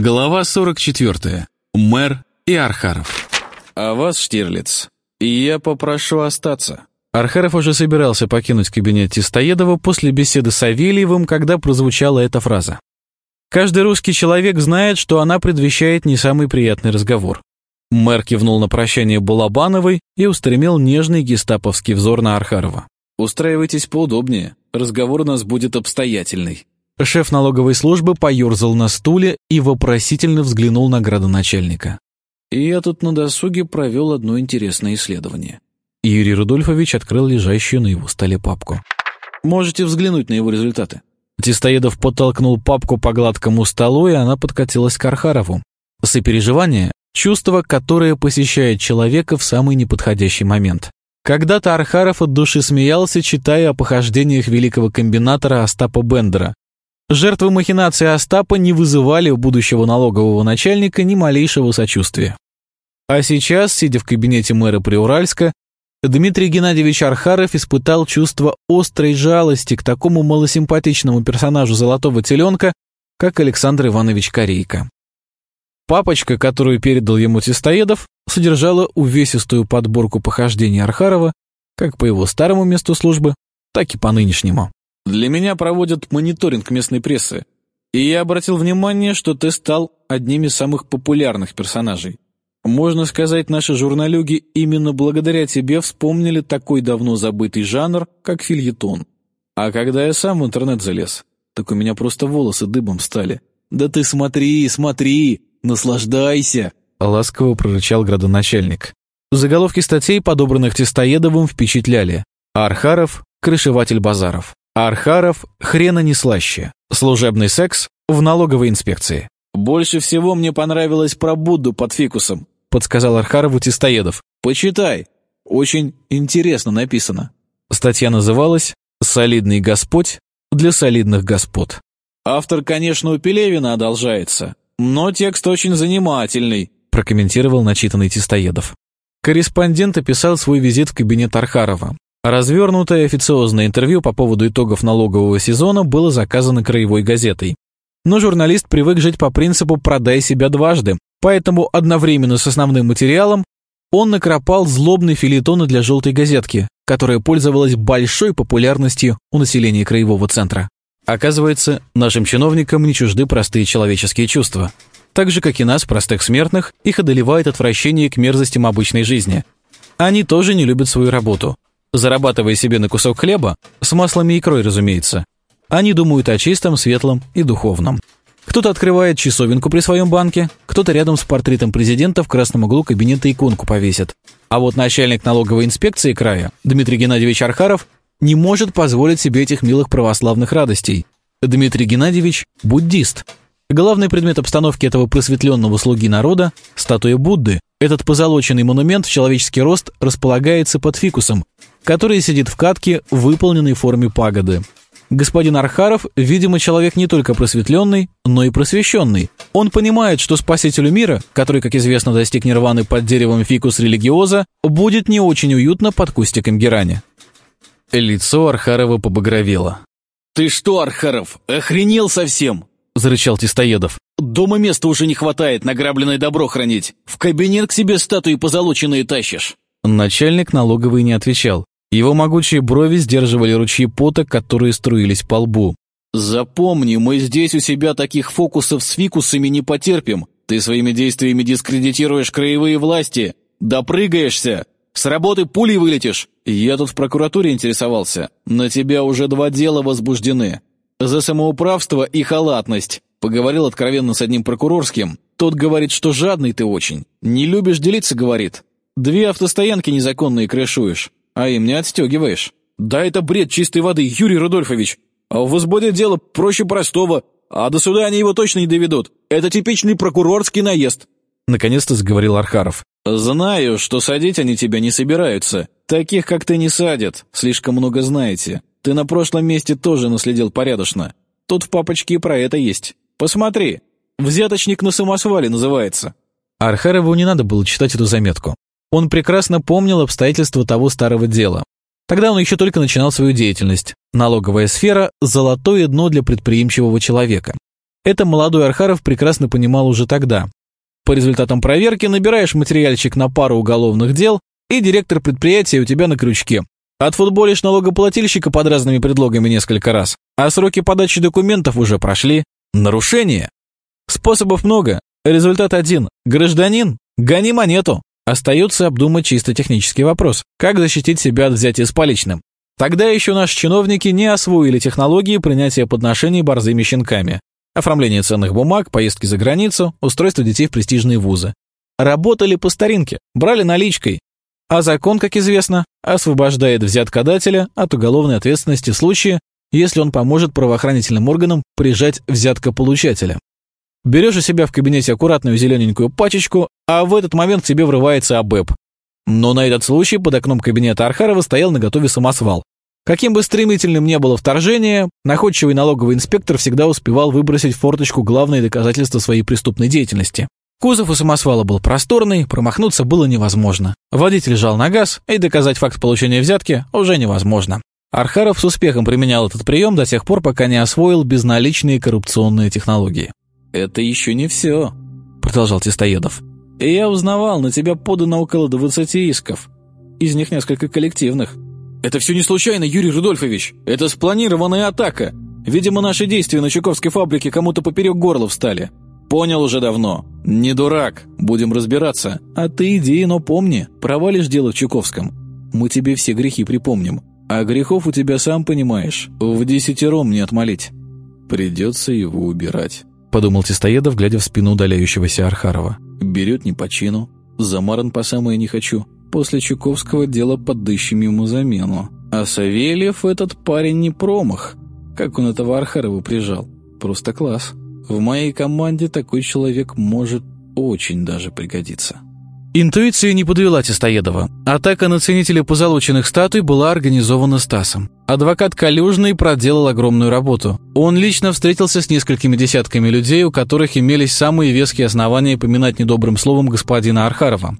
Глава 44. Мэр и Архаров. «А вас, Штирлиц, я попрошу остаться». Архаров уже собирался покинуть кабинет Тистоедова после беседы с Савельевым, когда прозвучала эта фраза. Каждый русский человек знает, что она предвещает не самый приятный разговор. Мэр кивнул на прощание Балабановой и устремил нежный гестаповский взор на Архарова. «Устраивайтесь поудобнее, разговор у нас будет обстоятельный». Шеф налоговой службы поерзал на стуле и вопросительно взглянул на градоначальника. И я тут на досуге провел одно интересное исследование. Юрий Рудольфович открыл лежащую на его столе папку. Можете взглянуть на его результаты. Тистоедов подтолкнул папку по гладкому столу, и она подкатилась к Архарову. Сопереживание — чувство, которое посещает человека в самый неподходящий момент. Когда-то Архаров от души смеялся, читая о похождениях великого комбинатора Остапа Бендера, Жертвы махинации Остапа не вызывали у будущего налогового начальника ни малейшего сочувствия. А сейчас, сидя в кабинете мэра Приуральска, Дмитрий Геннадьевич Архаров испытал чувство острой жалости к такому малосимпатичному персонажу «Золотого теленка», как Александр Иванович Корейко. Папочка, которую передал ему Тестоедов, содержала увесистую подборку похождений Архарова как по его старому месту службы, так и по нынешнему. Для меня проводят мониторинг местной прессы, и я обратил внимание, что ты стал одним из самых популярных персонажей. Можно сказать, наши журналюги именно благодаря тебе вспомнили такой давно забытый жанр, как фильетон. А когда я сам в интернет залез, так у меня просто волосы дыбом стали. «Да ты смотри, смотри, наслаждайся!» — ласково прорычал градоначальник. Заголовки статей, подобранных Тестоедовым, впечатляли. Архаров — крышеватель базаров. Архаров хрена не слаще. Служебный секс в налоговой инспекции. «Больше всего мне понравилось про Будду под фикусом», подсказал Архарову Тистоедов. «Почитай. Очень интересно написано». Статья называлась «Солидный Господь для солидных господ». «Автор, конечно, у Пелевина одолжается, но текст очень занимательный», прокомментировал начитанный Тистоедов. Корреспондент описал свой визит в кабинет Архарова. Развернутое официозное интервью по поводу итогов налогового сезона было заказано краевой газетой. Но журналист привык жить по принципу «продай себя дважды», поэтому одновременно с основным материалом он накропал злобный филитон для «желтой газетки», которая пользовалась большой популярностью у населения краевого центра. Оказывается, нашим чиновникам не чужды простые человеческие чувства. Так же, как и нас, простых смертных, их одолевает отвращение к мерзостям обычной жизни. Они тоже не любят свою работу, зарабатывая себе на кусок хлеба, с маслом и икрой, разумеется. Они думают о чистом, светлом и духовном. Кто-то открывает часовенку при своем банке, кто-то рядом с портретом президента в красном углу кабинета иконку повесит. А вот начальник налоговой инспекции края, Дмитрий Геннадьевич Архаров, не может позволить себе этих милых православных радостей. Дмитрий Геннадьевич – буддист. Главный предмет обстановки этого просветленного слуги народа – статуя Будды. Этот позолоченный монумент в человеческий рост располагается под фикусом, который сидит в катке, выполненной в форме пагоды. Господин Архаров, видимо, человек не только просветленный, но и просвещенный. Он понимает, что спасителю мира, который, как известно, достиг нирваны под деревом фикус религиоза, будет не очень уютно под кустиком герани. Лицо Архарова побагровело. «Ты что, Архаров, охренел совсем?» – зарычал Тистоедов. «Дома места уже не хватает награбленное добро хранить. В кабинет к себе статуи позолоченные тащишь». Начальник налоговый не отвечал. Его могучие брови сдерживали ручьи пота, которые струились по лбу. «Запомни, мы здесь у себя таких фокусов с фикусами не потерпим. Ты своими действиями дискредитируешь краевые власти. Допрыгаешься. С работы пулей вылетишь. Я тут в прокуратуре интересовался. На тебя уже два дела возбуждены. За самоуправство и халатность. Поговорил откровенно с одним прокурорским. Тот говорит, что жадный ты очень. Не любишь делиться, говорит. Две автостоянки незаконные крышуешь а им не отстегиваешь. Да это бред чистой воды, Юрий Рудольфович. А возбудят дело проще простого, а до суда они его точно не доведут. Это типичный прокурорский наезд. Наконец-то заговорил Архаров. «Знаю, что садить они тебя не собираются. Таких, как ты, не садят. Слишком много знаете. Ты на прошлом месте тоже наследил порядочно. Тут в папочке и про это есть. Посмотри. Взяточник на самосвале называется». Архарову не надо было читать эту заметку. Он прекрасно помнил обстоятельства того старого дела. Тогда он еще только начинал свою деятельность. Налоговая сфера – золотое дно для предприимчивого человека. Это молодой Архаров прекрасно понимал уже тогда. По результатам проверки набираешь материальчик на пару уголовных дел, и директор предприятия у тебя на крючке. Отфутболишь налогоплательщика под разными предлогами несколько раз, а сроки подачи документов уже прошли. Нарушение. Способов много, результат один. Гражданин, гони монету. Остается обдумать чисто технический вопрос. Как защитить себя от взятия с поличным? Тогда еще наши чиновники не освоили технологии принятия подношений борзыми щенками. Оформление ценных бумаг, поездки за границу, устройство детей в престижные вузы. Работали по старинке, брали наличкой, а закон, как известно, освобождает взяткодателя от уголовной ответственности в случае, если он поможет правоохранительным органам прижать взяткополучателя. Берешь у себя в кабинете аккуратную зелененькую пачечку, а в этот момент к тебе врывается АБЭП. Но на этот случай под окном кабинета Архарова стоял наготове самосвал. Каким бы стремительным ни было вторжение, находчивый налоговый инспектор всегда успевал выбросить в форточку главные доказательства своей преступной деятельности. Кузов у самосвала был просторный, промахнуться было невозможно. Водитель жал на газ, и доказать факт получения взятки уже невозможно. Архаров с успехом применял этот прием до тех пор, пока не освоил безналичные коррупционные технологии. «Это еще не все», — продолжал Тестоедов. «И я узнавал, на тебя подано около 20 исков. Из них несколько коллективных». «Это все не случайно, Юрий Рудольфович. Это спланированная атака. Видимо, наши действия на Чуковской фабрике кому-то поперек горла встали. Понял уже давно. Не дурак. Будем разбираться. А ты иди, но помни, провалишь дело в Чуковском. Мы тебе все грехи припомним. А грехов у тебя, сам понимаешь, в десятером не отмолить. Придется его убирать. Подумал Тестоедов, глядя в спину удаляющегося Архарова. Берет не по чину. Замаран по самое не хочу. После Чуковского дела подыщем ему замену. А Савельев этот парень не промах. Как он этого Архарова прижал. Просто класс. В моей команде такой человек может очень даже пригодиться. Интуиция не подвела Тестоедова. Атака на ценителя позолоченных статуй была организована Стасом. Адвокат Калюжный проделал огромную работу. Он лично встретился с несколькими десятками людей, у которых имелись самые веские основания поминать недобрым словом господина Архарова.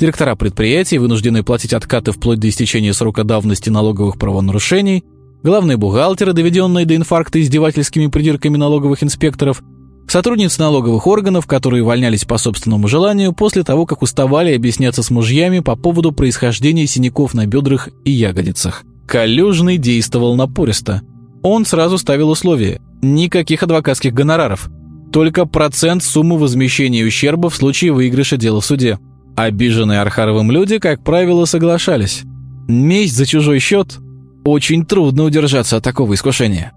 Директора предприятий, вынужденные платить откаты вплоть до истечения срока давности налоговых правонарушений, главные бухгалтеры, доведенные до инфаркта издевательскими придирками налоговых инспекторов, сотрудницы налоговых органов, которые увольнялись по собственному желанию после того, как уставали объясняться с мужьями по поводу происхождения синяков на бедрах и ягодицах. Калюжный действовал напористо. Он сразу ставил условия – никаких адвокатских гонораров, только процент суммы возмещения ущерба в случае выигрыша дела в суде. Обиженные Архаровым люди, как правило, соглашались. Месть за чужой счет очень трудно удержаться от такого искушения.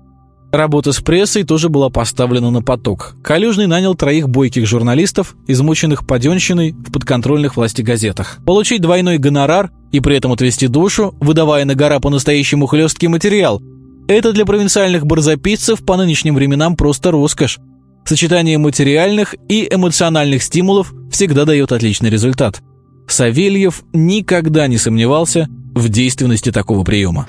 Работа с прессой тоже была поставлена на поток. Калюжный нанял троих бойких журналистов, измученных паденщиной в подконтрольных власти газетах. Получить двойной гонорар и при этом отвести душу, выдавая на гора по-настоящему хлесткий материал. Это для провинциальных барзаписцев по нынешним временам просто роскошь. Сочетание материальных и эмоциональных стимулов всегда дает отличный результат. Савельев никогда не сомневался в действенности такого приема.